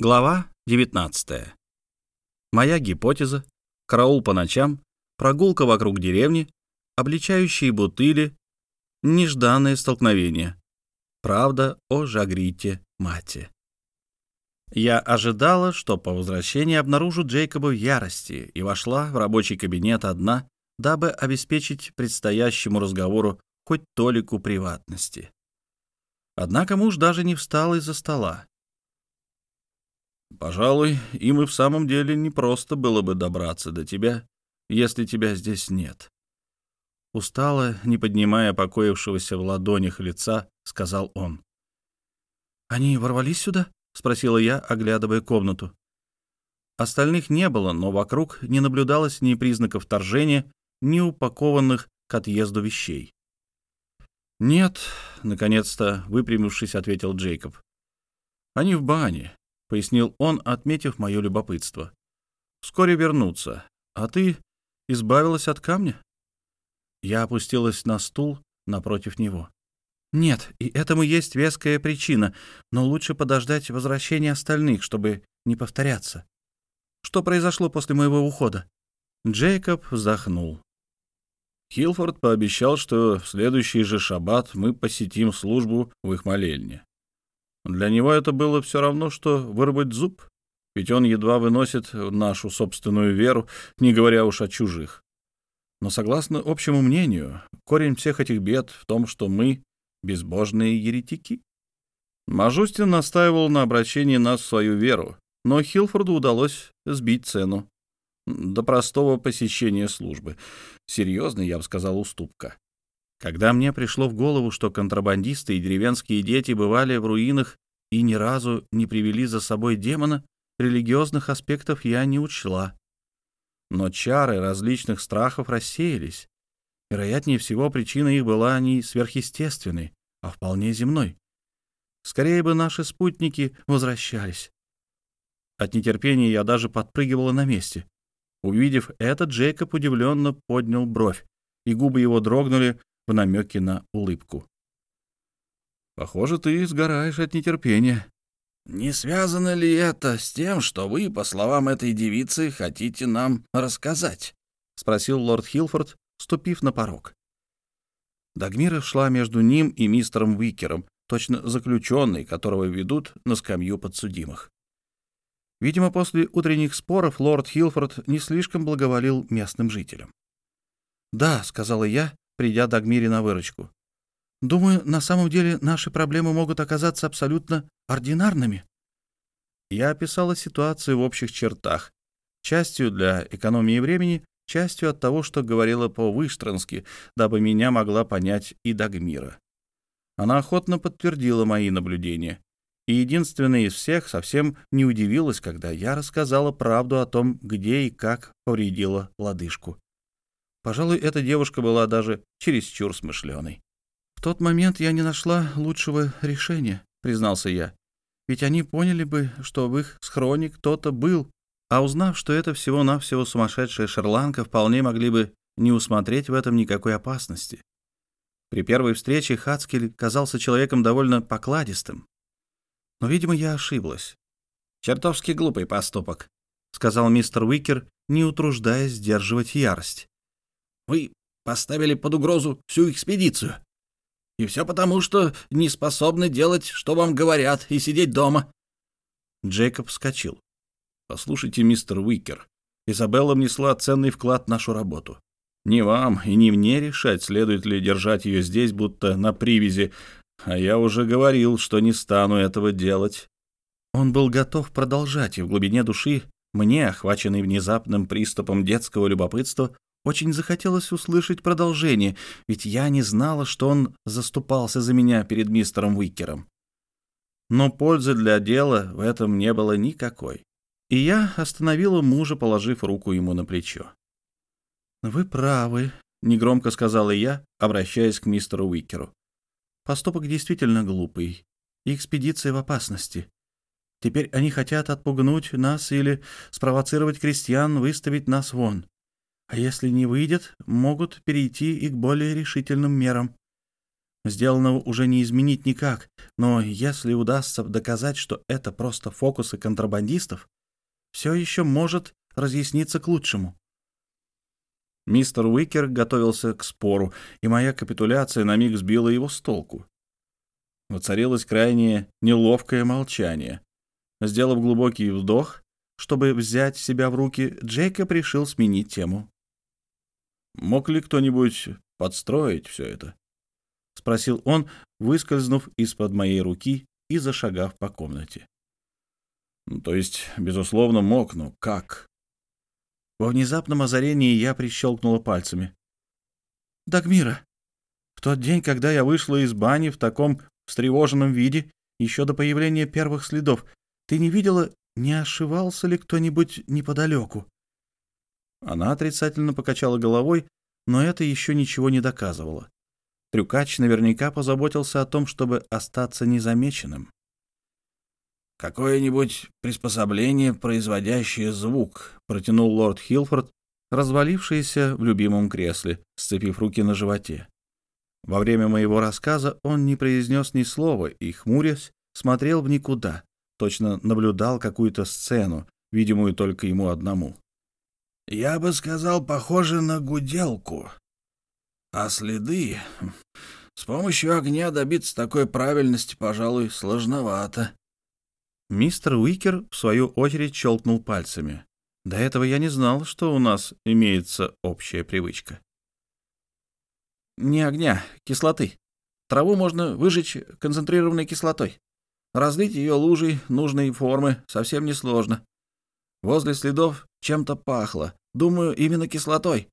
Глава 19. Моя гипотеза, караул по ночам, прогулка вокруг деревни, обличающие бутыли, нежданное столкновение. Правда о Жагрите Мате. Я ожидала, что по возвращении обнаружу Джейкоба в ярости и вошла в рабочий кабинет одна, дабы обеспечить предстоящему разговору хоть толику приватности. Однако муж даже не встал из-за стола Пожалуй, им и в самом деле непросто было бы добраться до тебя, если тебя здесь нет. Устало, не поднимая покоившегося в ладонях лица, сказал он. «Они ворвались сюда?» — спросила я, оглядывая комнату. Остальных не было, но вокруг не наблюдалось ни признаков вторжения, ни упакованных к отъезду вещей. «Нет», — наконец-то, выпрямившись, ответил Джейкоб. «Они в бане. — пояснил он, отметив мое любопытство. «Вскоре вернутся. А ты избавилась от камня?» Я опустилась на стул напротив него. «Нет, и этому есть веская причина, но лучше подождать возвращения остальных, чтобы не повторяться. Что произошло после моего ухода?» Джейкоб вздохнул. Хилфорд пообещал, что в следующий же шаббат мы посетим службу в их молельне. Для него это было все равно, что вырвать зуб, ведь он едва выносит нашу собственную веру, не говоря уж о чужих. Но согласно общему мнению, корень всех этих бед в том, что мы — безбожные еретики. Мажустин настаивал на обращении нас в свою веру, но Хилфорду удалось сбить цену до простого посещения службы. Серьезно, я бы сказал, уступка. Когда мне пришло в голову, что контрабандисты и деревенские дети бывали в руинах и ни разу не привели за собой демона, религиозных аспектов я не учла. Но чары различных страхов рассеялись. Вероятнее всего, причина их была не сверхъестественной, а вполне земной. Скорее бы наши спутники возвращались. От нетерпения я даже подпрыгивала на месте. Увидев это, Джейкоб удивленно поднял бровь, и губы его дрогнули в намеке на улыбку. «Похоже, ты сгораешь от нетерпения». «Не связано ли это с тем, что вы, по словам этой девицы, хотите нам рассказать?» — спросил лорд Хилфорд, ступив на порог. Дагмира шла между ним и мистером Уикером, точно заключенный, которого ведут на скамью подсудимых. Видимо, после утренних споров лорд Хилфорд не слишком благоволил местным жителям. «Да», — сказала я, придя Дагмире на выручку. «Думаю, на самом деле наши проблемы могут оказаться абсолютно ординарными». Я описала ситуацию в общих чертах, частью для экономии времени, частью от того, что говорила по-выштрански, дабы меня могла понять и Дагмира. Она охотно подтвердила мои наблюдения, и единственная из всех совсем не удивилась, когда я рассказала правду о том, где и как повредила лодыжку. Пожалуй, эта девушка была даже чересчур смышленой. «В тот момент я не нашла лучшего решения», — признался я. «Ведь они поняли бы, что в их схроне кто-то был, а узнав, что это всего-навсего сумасшедшая шерланка, вполне могли бы не усмотреть в этом никакой опасности. При первой встрече Хацкель казался человеком довольно покладистым. Но, видимо, я ошиблась. «Чертовски глупый поступок», — сказал мистер Уикер, не утруждаясь сдерживать ярость. Вы поставили под угрозу всю экспедицию. И все потому, что не способны делать, что вам говорят, и сидеть дома. Джейкоб вскочил. «Послушайте, мистер Уикер, Изабелла внесла ценный вклад в нашу работу. Не вам и не мне решать, следует ли держать ее здесь, будто на привязи, а я уже говорил, что не стану этого делать». Он был готов продолжать, и в глубине души мне, охваченный внезапным приступом детского любопытства, очень захотелось услышать продолжение, ведь я не знала, что он заступался за меня перед мистером Уикером. Но пользы для дела в этом не было никакой. И я остановила мужа, положив руку ему на плечо. «Вы правы», — негромко сказала я, обращаясь к мистеру Уикеру. «Поступок действительно глупый, и экспедиция в опасности. Теперь они хотят отпугнуть нас или спровоцировать крестьян выставить нас вон. А если не выйдет, могут перейти и к более решительным мерам. Сделанного уже не изменить никак, но если удастся доказать, что это просто фокусы контрабандистов, все еще может разъясниться к лучшему. Мистер Уикер готовился к спору, и моя капитуляция на миг сбила его с толку. Воцарилось крайне неловкое молчание. Сделав глубокий вдох, чтобы взять себя в руки, Джейкоб решил сменить тему. «Мог ли кто-нибудь подстроить все это?» — спросил он, выскользнув из-под моей руки и зашагав по комнате. «Ну, «То есть, безусловно, мог, но как?» Во внезапном озарении я прищелкнула пальцами. «Дагмира, в тот день, когда я вышла из бани в таком встревоженном виде, еще до появления первых следов, ты не видела, не ошивался ли кто-нибудь неподалеку?» Она отрицательно покачала головой, но это еще ничего не доказывало. Трюкач наверняка позаботился о том, чтобы остаться незамеченным. «Какое-нибудь приспособление, производящее звук», — протянул лорд Хилфорд, развалившийся в любимом кресле, сцепив руки на животе. Во время моего рассказа он не произнес ни слова и, хмурясь, смотрел в никуда, точно наблюдал какую-то сцену, видимую только ему одному. «Я бы сказал, похоже на гуделку. А следы... С помощью огня добиться такой правильности, пожалуй, сложновато». Мистер Уикер, в свою очередь, щелкнул пальцами. До этого я не знал, что у нас имеется общая привычка. Не огня, кислоты. Траву можно выжечь концентрированной кислотой. Разлить ее лужей нужной формы совсем несложно. Возле следов чем-то пахло. Думаю, именно кислотой.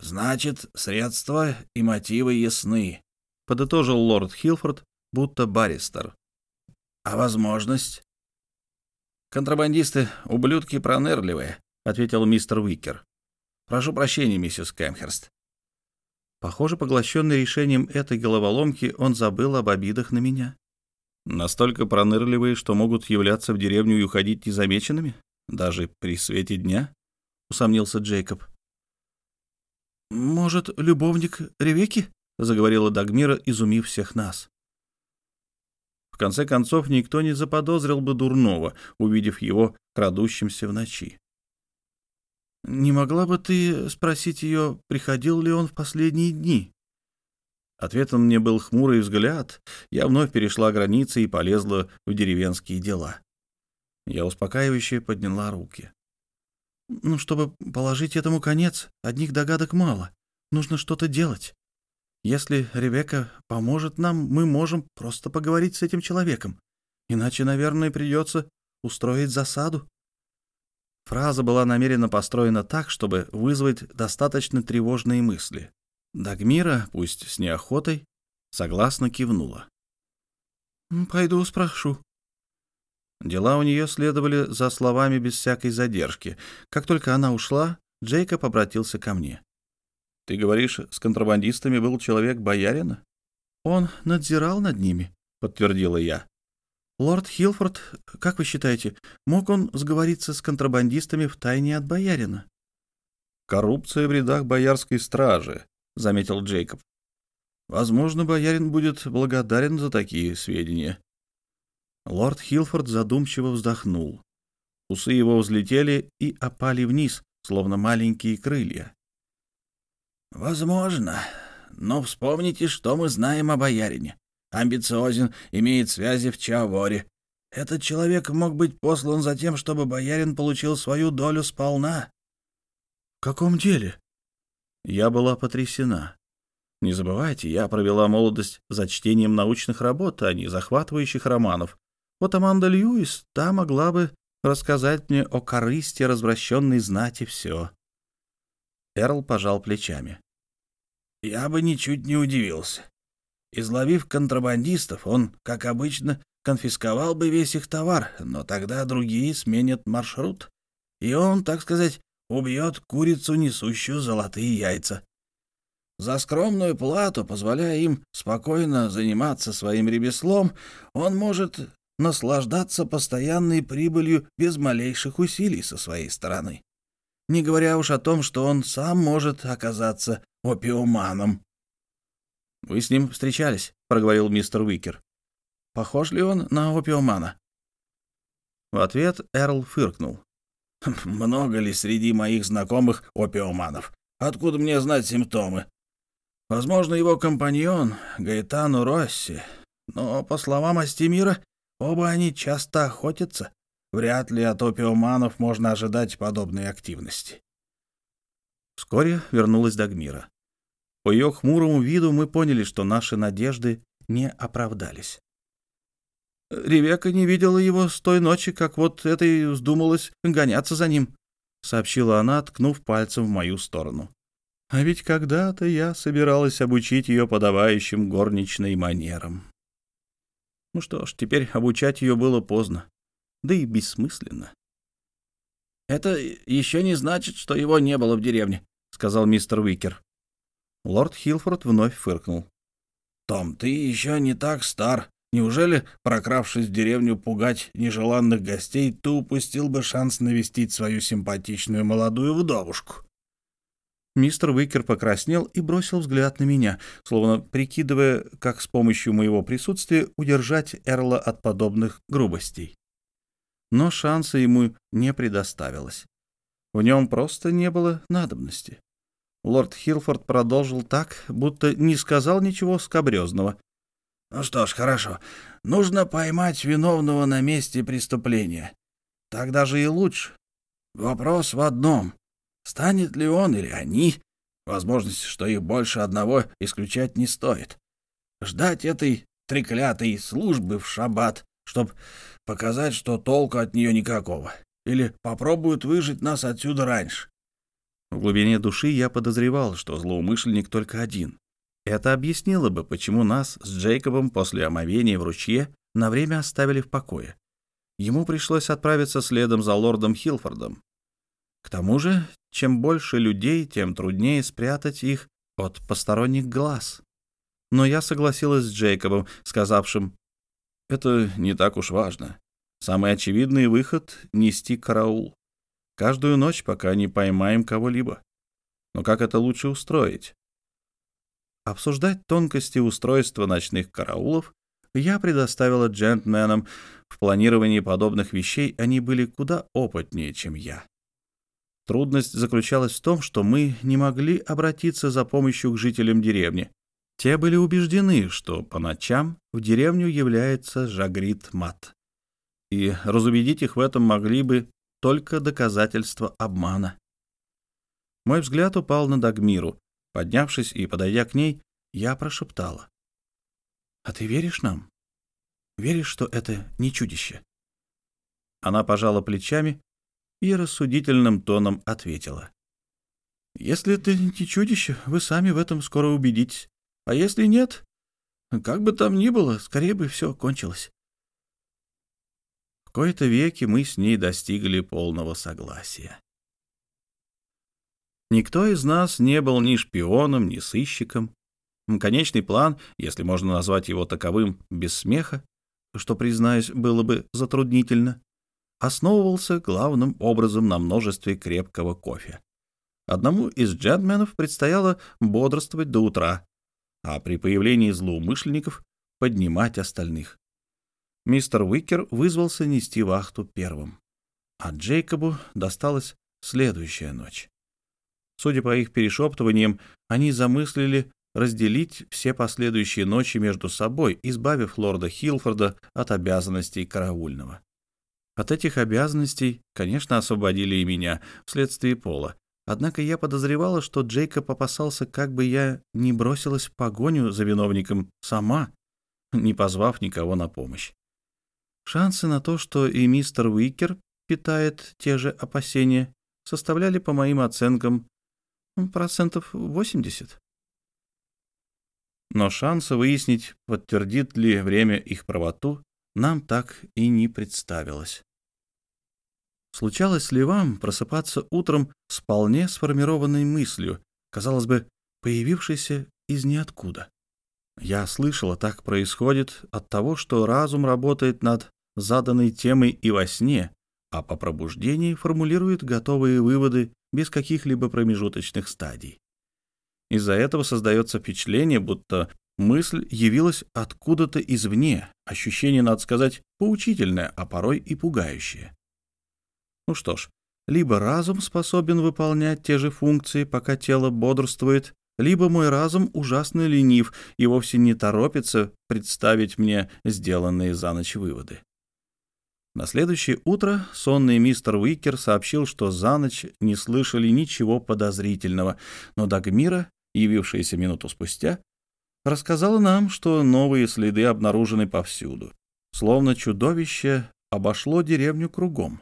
«Значит, средства и мотивы ясны», — подытожил лорд Хилфорд, будто баристер. А возможность? Контрабандисты — ублюдки пронырливые, — ответил мистер Уикер. Прошу прощения, миссис Кэмхерст. Похоже, поглощенный решением этой головоломки, он забыл об обидах на меня. Настолько пронырливые, что могут являться в деревню и уходить незамеченными, даже при свете дня, — усомнился Джейкоб. «Может, любовник Ревеки?» — заговорила Дагмира, изумив всех нас конце концов, никто не заподозрил бы дурного, увидев его крадущимся в ночи. «Не могла бы ты спросить ее, приходил ли он в последние дни?» Ответом мне был хмурый взгляд. Я вновь перешла границы и полезла в деревенские дела. Я успокаивающе подняла руки. «Ну, чтобы положить этому конец, одних догадок мало. Нужно что-то делать. Если Ребекка поможет нам, мы можем просто поговорить с этим человеком. Иначе, наверное, придется устроить засаду. Фраза была намеренно построена так, чтобы вызвать достаточно тревожные мысли. Дагмира, пусть с неохотой, согласно кивнула. «Пойду спрошу». Дела у нее следовали за словами без всякой задержки. Как только она ушла, Джейкоб обратился ко мне. Ты говоришь, с контрабандистами был человек боярина? Он надзирал над ними, подтвердила я. Лорд Хилфорд, как вы считаете, мог он сговориться с контрабандистами в тайне от боярина? Коррупция в рядах боярской стражи, заметил Джейкоб. Возможно, боярин будет благодарен за такие сведения. Лорд Хилфорд задумчиво вздохнул. Усы его взлетели и опали вниз, словно маленькие крылья. «Возможно. Но вспомните, что мы знаем о боярине. Амбициозен, имеет связи в Чаворе. Этот человек мог быть послан за тем, чтобы боярин получил свою долю сполна». «В каком деле?» Я была потрясена. Не забывайте, я провела молодость за чтением научных работ, а не захватывающих романов. Вот Аманда Льюис, та могла бы рассказать мне о корысти развращенной знати все. Эрл пожал плечами. «Я бы ничуть не удивился. Изловив контрабандистов, он, как обычно, конфисковал бы весь их товар, но тогда другие сменят маршрут, и он, так сказать, убьет курицу, несущую золотые яйца. За скромную плату, позволяя им спокойно заниматься своим ремеслом, он может наслаждаться постоянной прибылью без малейших усилий со своей стороны не говоря уж о том, что он сам может оказаться опиуманом. Вы с ним встречались, проговорил мистер Уикер. Похож ли он на опиумана? В ответ Эрл фыркнул. Много ли среди моих знакомых опиуманов? Откуда мне знать симптомы? Возможно, его компаньон Гаэтану Росси. Но, по словам Астемира, оба они часто охотятся. Вряд ли от опиуманов можно ожидать подобной активности. Вскоре вернулась Дагмира. По ее хмурому виду мы поняли, что наши надежды не оправдались. Ревека не видела его с той ночи, как вот этой вздумалось гоняться за ним, — сообщила она, ткнув пальцем в мою сторону. А ведь когда-то я собиралась обучить ее подавающим горничной манерам. Ну что ж, теперь обучать ее было поздно, да и бессмысленно. «Это еще не значит, что его не было в деревне», — сказал мистер Уикер. Лорд Хилфорд вновь фыркнул. «Том, ты еще не так стар, Неужели, прокравшись в деревню пугать нежеланных гостей, ты упустил бы шанс навестить свою симпатичную молодую вдовушку? Мистер Уикер покраснел и бросил взгляд на меня, словно прикидывая, как с помощью моего присутствия удержать Эрла от подобных грубостей. Но шанса ему не предоставилось. В нем просто не было надобности. Лорд Хилфорд продолжил так, будто не сказал ничего скобрезного, ну что ж, хорошо. Нужно поймать виновного на месте преступления. Так даже и лучше. Вопрос в одном. Станет ли он или они? Возможность, что их больше одного исключать не стоит. Ждать этой треклятой службы в шаббат, чтобы показать, что толку от нее никакого. Или попробуют выжить нас отсюда раньше. В глубине души я подозревал, что злоумышленник только один. Это объяснило бы, почему нас с Джейкобом после омовения в ручье на время оставили в покое. Ему пришлось отправиться следом за лордом Хилфордом. К тому же, чем больше людей, тем труднее спрятать их от посторонних глаз. Но я согласилась с Джейкобом, сказавшим, «Это не так уж важно. Самый очевидный выход — нести караул. Каждую ночь, пока не поймаем кого-либо. Но как это лучше устроить? Обсуждать тонкости устройства ночных караулов я предоставила джентльменам. В планировании подобных вещей они были куда опытнее, чем я. Трудность заключалась в том, что мы не могли обратиться за помощью к жителям деревни. Те были убеждены, что по ночам в деревню является Жагрит Мат. И разубедить их в этом могли бы только доказательства обмана. Мой взгляд упал на Дагмиру, Поднявшись и подойдя к ней, я прошептала. «А ты веришь нам? Веришь, что это не чудище?» Она пожала плечами и рассудительным тоном ответила. «Если это не чудище, вы сами в этом скоро убедитесь. А если нет, как бы там ни было, скорее бы все кончилось». В кои-то веки мы с ней достигли полного согласия. Никто из нас не был ни шпионом, ни сыщиком. Конечный план, если можно назвать его таковым без смеха, что, признаюсь, было бы затруднительно, основывался главным образом на множестве крепкого кофе. Одному из джентльменов предстояло бодрствовать до утра, а при появлении злоумышленников поднимать остальных. Мистер Уикер вызвался нести вахту первым, а Джейкобу досталась следующая ночь. Судя по их перешептываниям, они замыслили разделить все последующие ночи между собой, избавив лорда Хилфорда от обязанностей караульного. От этих обязанностей, конечно, освободили и меня вследствие пола. Однако я подозревала, что Джейкоб опасался, как бы я не бросилась в погоню за виновником сама, не позвав никого на помощь. Шансы на то, что и мистер Уикер питает те же опасения, составляли, по моим оценкам, процентов 80. Но шанса выяснить, подтвердит ли время их правоту, нам так и не представилось. Случалось ли вам просыпаться утром с вполне сформированной мыслью, казалось бы, появившейся из ниоткуда? Я слышала, так происходит от того, что разум работает над заданной темой и во сне, а по пробуждении формулирует готовые выводы без каких-либо промежуточных стадий. Из-за этого создается впечатление, будто Мысль явилась откуда-то извне, ощущение, надо сказать, поучительное, а порой и пугающее. Ну что ж, либо разум способен выполнять те же функции, пока тело бодрствует, либо мой разум ужасно ленив и вовсе не торопится представить мне сделанные за ночь выводы. На следующее утро сонный мистер Уикер сообщил, что за ночь не слышали ничего подозрительного, но Дагмира, явившаяся минуту спустя, рассказала нам, что новые следы обнаружены повсюду, словно чудовище обошло деревню кругом.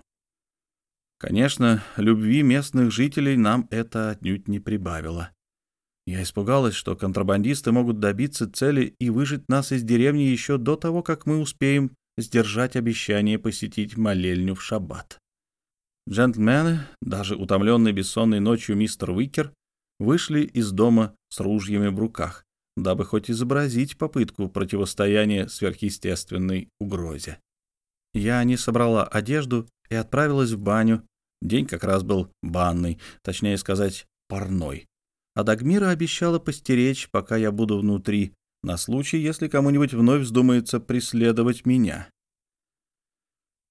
Конечно, любви местных жителей нам это отнюдь не прибавило. Я испугалась, что контрабандисты могут добиться цели и выжить нас из деревни еще до того, как мы успеем сдержать обещание посетить молельню в шаббат. Джентльмены, даже утомленный бессонной ночью мистер Уикер, вышли из дома с ружьями в руках, дабы хоть изобразить попытку противостояния сверхъестественной угрозе. Я не собрала одежду и отправилась в баню. День как раз был банный, точнее сказать, парной. А Дагмира обещала постеречь, пока я буду внутри, на случай, если кому-нибудь вновь вздумается преследовать меня.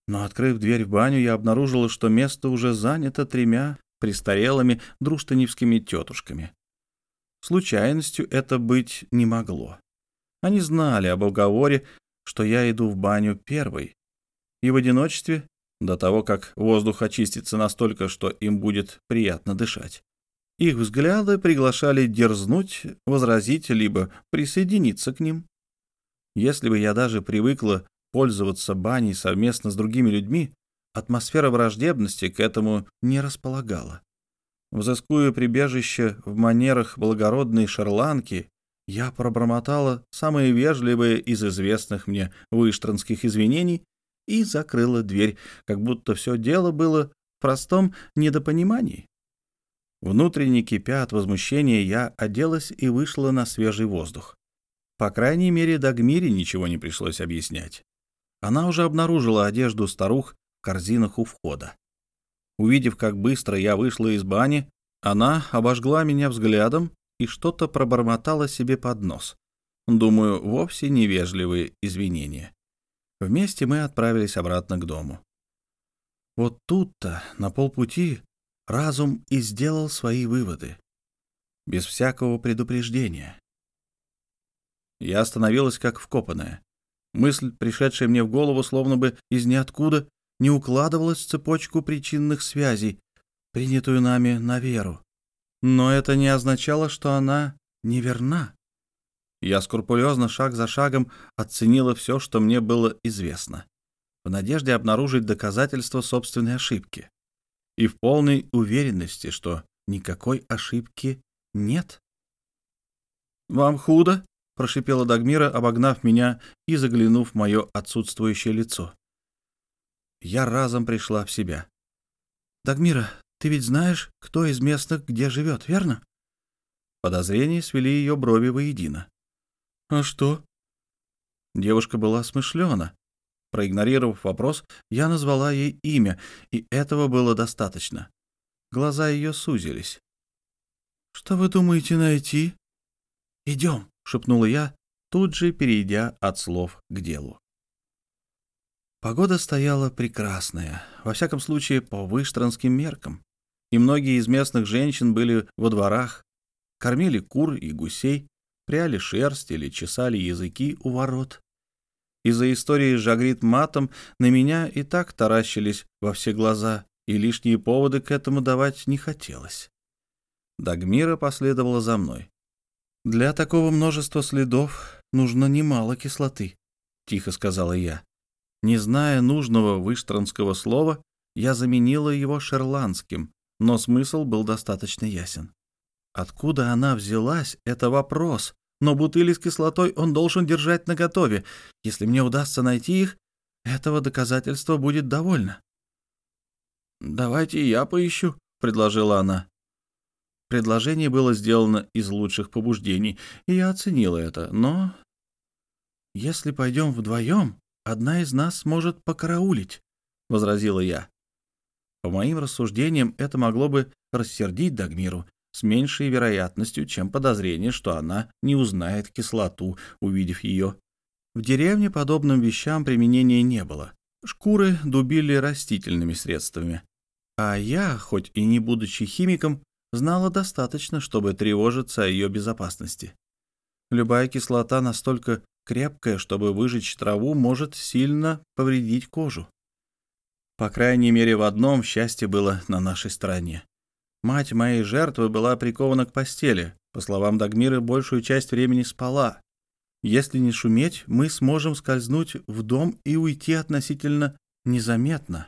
Но, открыв дверь в баню, я обнаружила, что место уже занято тремя престарелыми друштаневскими тетушками. Случайностью это быть не могло. Они знали об уговоре, что я иду в баню первой, и в одиночестве, до того, как воздух очистится настолько, что им будет приятно дышать. Их взгляды приглашали дерзнуть, возразить, либо присоединиться к ним. Если бы я даже привыкла пользоваться баней совместно с другими людьми, атмосфера враждебности к этому не располагала. Взыскуя прибежище в манерах благородной шарланки, я пробормотала самые вежливые из известных мне выштранских извинений и закрыла дверь, как будто все дело было в простом недопонимании. Внутренне кипя от возмущения, я оделась и вышла на свежий воздух. По крайней мере, Дагмире ничего не пришлось объяснять. Она уже обнаружила одежду старух в корзинах у входа. Увидев, как быстро я вышла из бани, она обожгла меня взглядом и что-то пробормотала себе под нос. Думаю, вовсе невежливые извинения. Вместе мы отправились обратно к дому. Вот тут-то, на полпути, разум и сделал свои выводы. Без всякого предупреждения. Я остановилась как вкопанная. Мысль, пришедшая мне в голову, словно бы из ниоткуда, не укладывалась в цепочку причинных связей, принятую нами на веру. Но это не означало, что она неверна. Я скрупулезно, шаг за шагом, оценила все, что мне было известно, в надежде обнаружить доказательства собственной ошибки и в полной уверенности, что никакой ошибки нет. «Вам худо?» — прошипела Дагмира, обогнав меня и заглянув в мое отсутствующее лицо. Я разом пришла в себя. «Дагмира, ты ведь знаешь, кто из местных где живет, верно?» Подозрения свели ее брови воедино. «А что?» Девушка была смышлена, Проигнорировав вопрос, я назвала ей имя, и этого было достаточно. Глаза ее сузились. «Что вы думаете найти?» «Идем», — шепнула я, тут же перейдя от слов к делу. Погода стояла прекрасная, во всяком случае по выштранским меркам, и многие из местных женщин были во дворах, кормили кур и гусей, пряли шерсть или чесали языки у ворот. Из-за истории с Жагрит матом на меня и так таращились во все глаза, и лишние поводы к этому давать не хотелось. Дагмира последовала за мной. «Для такого множества следов нужно немало кислоты», — тихо сказала я. Не зная нужного выштранского слова, я заменила его шерландским, но смысл был достаточно ясен. Откуда она взялась — это вопрос, но бутыли с кислотой он должен держать наготове. Если мне удастся найти их, этого доказательства будет довольно. «Давайте я поищу», — предложила она. Предложение было сделано из лучших побуждений, и я оценила это, но... «Если пойдем вдвоем, одна из нас может покараулить», — возразила я. По моим рассуждениям, это могло бы рассердить Дагмиру, с меньшей вероятностью, чем подозрение, что она не узнает кислоту, увидев ее. В деревне подобным вещам применения не было. Шкуры дубили растительными средствами. А я, хоть и не будучи химиком, знала достаточно, чтобы тревожиться о ее безопасности. Любая кислота настолько крепкая, чтобы выжечь траву, может сильно повредить кожу. По крайней мере, в одном счастье было на нашей стороне. Мать моей жертвы была прикована к постели. По словам Дагмиры, большую часть времени спала. Если не шуметь, мы сможем скользнуть в дом и уйти относительно незаметно.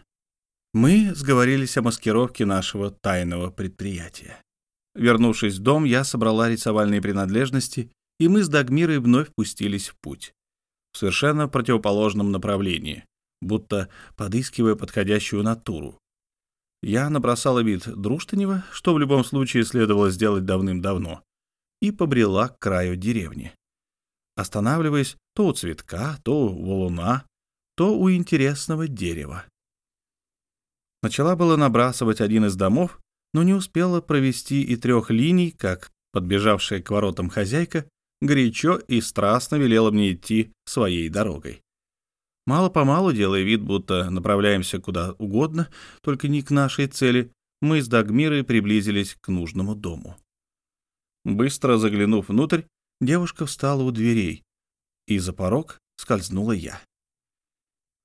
Мы сговорились о маскировке нашего тайного предприятия. Вернувшись в дом, я собрала рисовальные принадлежности, и мы с Дагмирой вновь пустились в путь. В совершенно противоположном направлении, будто подыскивая подходящую натуру. Я набросала вид Друштанева, что в любом случае следовало сделать давным-давно, и побрела к краю деревни, останавливаясь то у цветка, то у валуна, то у интересного дерева. Начала было набрасывать один из домов, но не успела провести и трех линий, как подбежавшая к воротам хозяйка горячо и страстно велела мне идти своей дорогой. Мало-помалу, делая вид, будто направляемся куда угодно, только не к нашей цели, мы с Дагмирой приблизились к нужному дому. Быстро заглянув внутрь, девушка встала у дверей, и за порог скользнула я.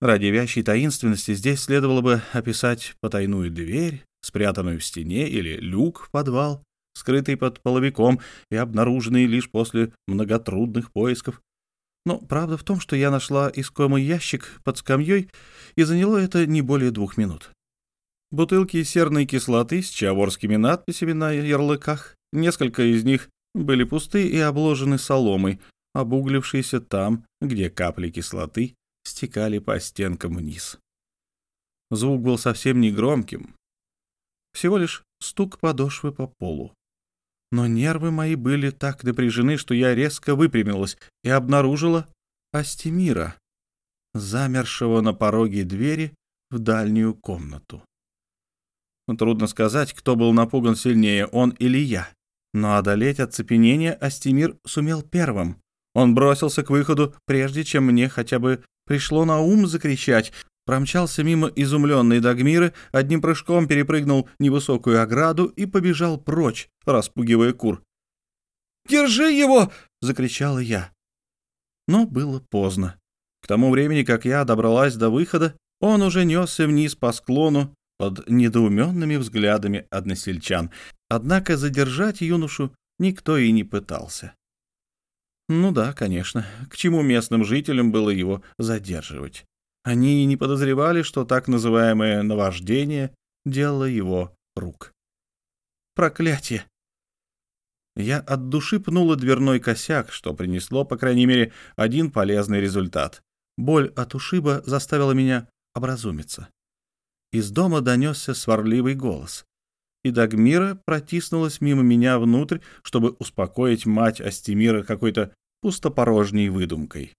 Ради вящей таинственности здесь следовало бы описать потайную дверь, спрятанную в стене, или люк в подвал, скрытый под половиком и обнаруженный лишь после многотрудных поисков. Но правда в том, что я нашла искомый ящик под скамьей, и заняло это не более двух минут. Бутылки серной кислоты с чаворскими надписями на ярлыках, несколько из них были пусты и обложены соломой, обуглившейся там, где капли кислоты стекали по стенкам вниз. Звук был совсем не громким, всего лишь стук подошвы по полу. Но нервы мои были так напряжены, что я резко выпрямилась и обнаружила Астемира, замершего на пороге двери в дальнюю комнату. Трудно сказать, кто был напуган сильнее, он или я. Но одолеть оцепенение Астемир сумел первым. Он бросился к выходу, прежде чем мне хотя бы пришло на ум закричать, промчался мимо изумленной Дагмиры, одним прыжком перепрыгнул невысокую ограду и побежал прочь, распугивая кур. «Держи его!» — закричала я. Но было поздно. К тому времени, как я добралась до выхода, он уже несся вниз по склону под недоуменными взглядами односельчан. Однако задержать юношу никто и не пытался. Ну да, конечно, к чему местным жителям было его задерживать? Они не подозревали, что так называемое наваждение — дело его рук. Проклятие! Я от души пнула дверной косяк, что принесло, по крайней мере, один полезный результат. Боль от ушиба заставила меня образумиться. Из дома донесся сварливый голос, и Дагмира протиснулась мимо меня внутрь, чтобы успокоить мать Астемира какой-то пустопорожней выдумкой.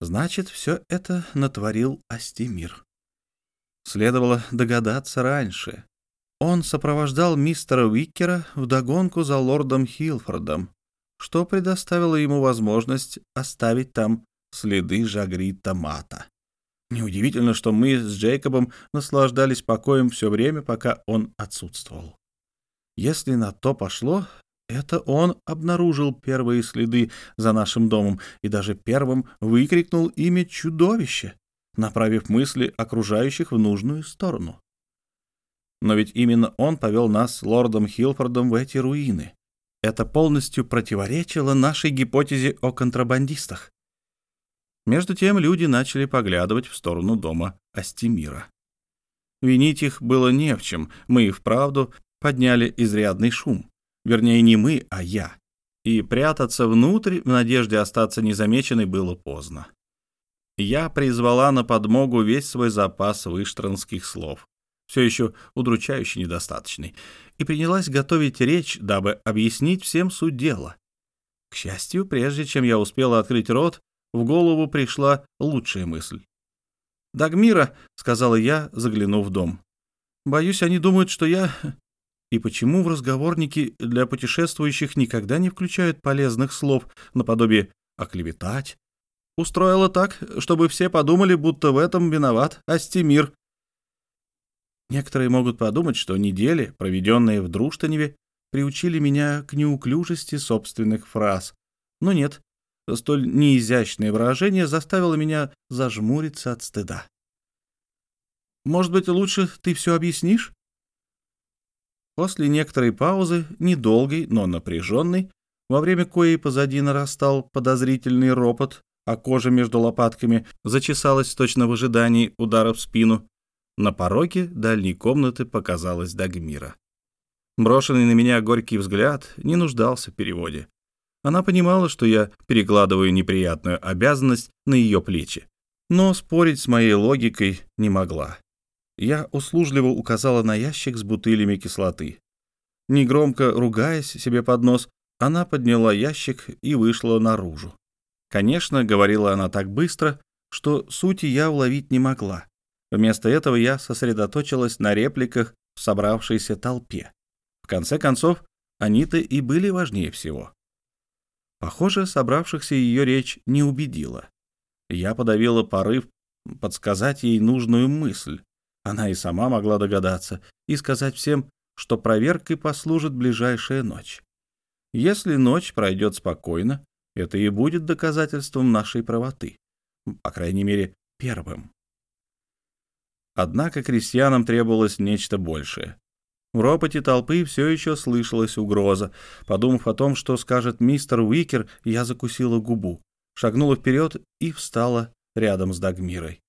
Значит, все это натворил Астемир. Следовало догадаться раньше. Он сопровождал мистера Уикера вдогонку за лордом Хилфордом, что предоставило ему возможность оставить там следы жагрита мата. Неудивительно, что мы с Джейкобом наслаждались покоем все время, пока он отсутствовал. Если на то пошло, это он обнаружил первые следы за нашим домом и даже первым выкрикнул имя чудовища, направив мысли окружающих в нужную сторону. Но ведь именно он повел нас с лордом Хилфордом в эти руины. Это полностью противоречило нашей гипотезе о контрабандистах. Между тем люди начали поглядывать в сторону дома Астемира. Винить их было не в чем, мы и вправду подняли изрядный шум. Вернее, не мы, а я. И прятаться внутрь в надежде остаться незамеченной было поздно. Я призвала на подмогу весь свой запас выштранских слов, все еще удручающе недостаточный, и принялась готовить речь, дабы объяснить всем суть дела. К счастью, прежде чем я успела открыть рот, в голову пришла лучшая мысль. «Дагмира», — сказала я, заглянув в дом, — «боюсь, они думают, что я И почему в разговорнике для путешествующих никогда не включают полезных слов наподобие «оклеветать»? Устроила так, чтобы все подумали, будто в этом виноват Астемир. Некоторые могут подумать, что недели, проведенные в Друштаневе, приучили меня к неуклюжести собственных фраз. Но нет, столь неизящное выражение заставило меня зажмуриться от стыда. «Может быть, лучше ты все объяснишь?» После некоторой паузы, недолгой, но напряженной, во время коей позади нарастал подозрительный ропот, а кожа между лопатками зачесалась точно в ожидании удара в спину, на пороге дальней комнаты показалась Дагмира. Брошенный на меня горький взгляд не нуждался в переводе. Она понимала, что я перекладываю неприятную обязанность на ее плечи, но спорить с моей логикой не могла. Я услужливо указала на ящик с бутылями кислоты. Негромко ругаясь себе под нос, она подняла ящик и вышла наружу. Конечно, говорила она так быстро, что сути я уловить не могла. Вместо этого я сосредоточилась на репликах в собравшейся толпе. В конце концов, они-то и были важнее всего. Похоже, собравшихся ее речь не убедила. Я подавила порыв подсказать ей нужную мысль, она и сама могла догадаться и сказать всем, что проверкой послужит ближайшая ночь. Если ночь пройдет спокойно, это и будет доказательством нашей правоты, по крайней мере, первым. Однако крестьянам требовалось нечто большее. В ропоте толпы все еще слышалась угроза. Подумав о том, что скажет мистер Уикер, я закусила губу, шагнула вперед и встала рядом с Дагмирой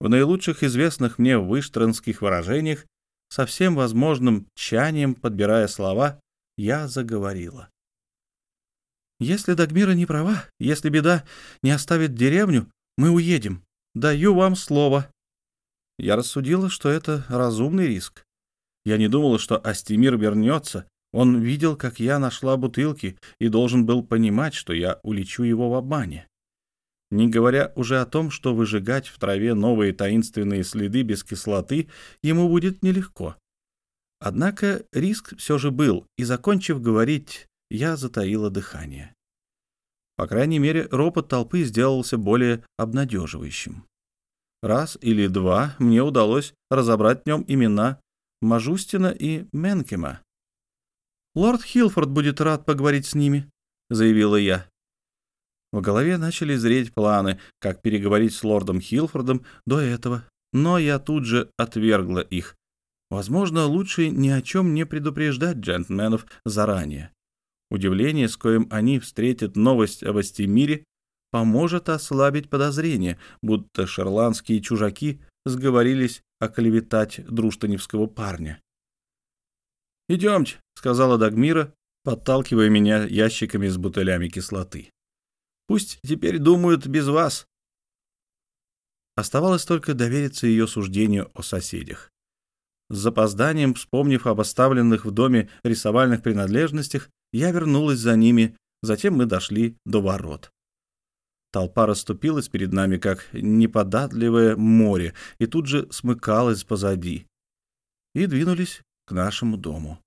в наилучших известных мне выштранских выражениях, со всем возможным тщанием, подбирая слова, я заговорила. «Если Дагмира не права, если беда не оставит деревню, мы уедем. Даю вам слово». Я рассудила, что это разумный риск. Я не думала, что Астемир вернется. Он видел, как я нашла бутылки, и должен был понимать, что я улечу его в обмане не говоря уже о том, что выжигать в траве новые таинственные следы без кислоты ему будет нелегко. Однако риск все же был, и, закончив говорить, я затаила дыхание. По крайней мере, ропот толпы сделался более обнадеживающим. Раз или два мне удалось разобрать в нем имена Мажустина и Менкема. «Лорд Хилфорд будет рад поговорить с ними», — заявила я. В голове начали зреть планы, как переговорить с лордом Хилфордом до этого, но я тут же отвергла их. Возможно, лучше ни о чем не предупреждать джентльменов заранее. Удивление, с коим они встретят новость об Астемире, поможет ослабить подозрение, будто шерландские чужаки сговорились оклеветать друштаневского парня. «Идемте», — сказала Дагмира, подталкивая меня ящиками с бутылями кислоты. Пусть теперь думают без вас. Оставалось только довериться ее суждению о соседях. С запозданием, вспомнив об оставленных в доме рисовальных принадлежностях, я вернулась за ними, затем мы дошли до ворот. Толпа расступилась перед нами, как неподатливое море, и тут же смыкалась позади. И двинулись к нашему дому.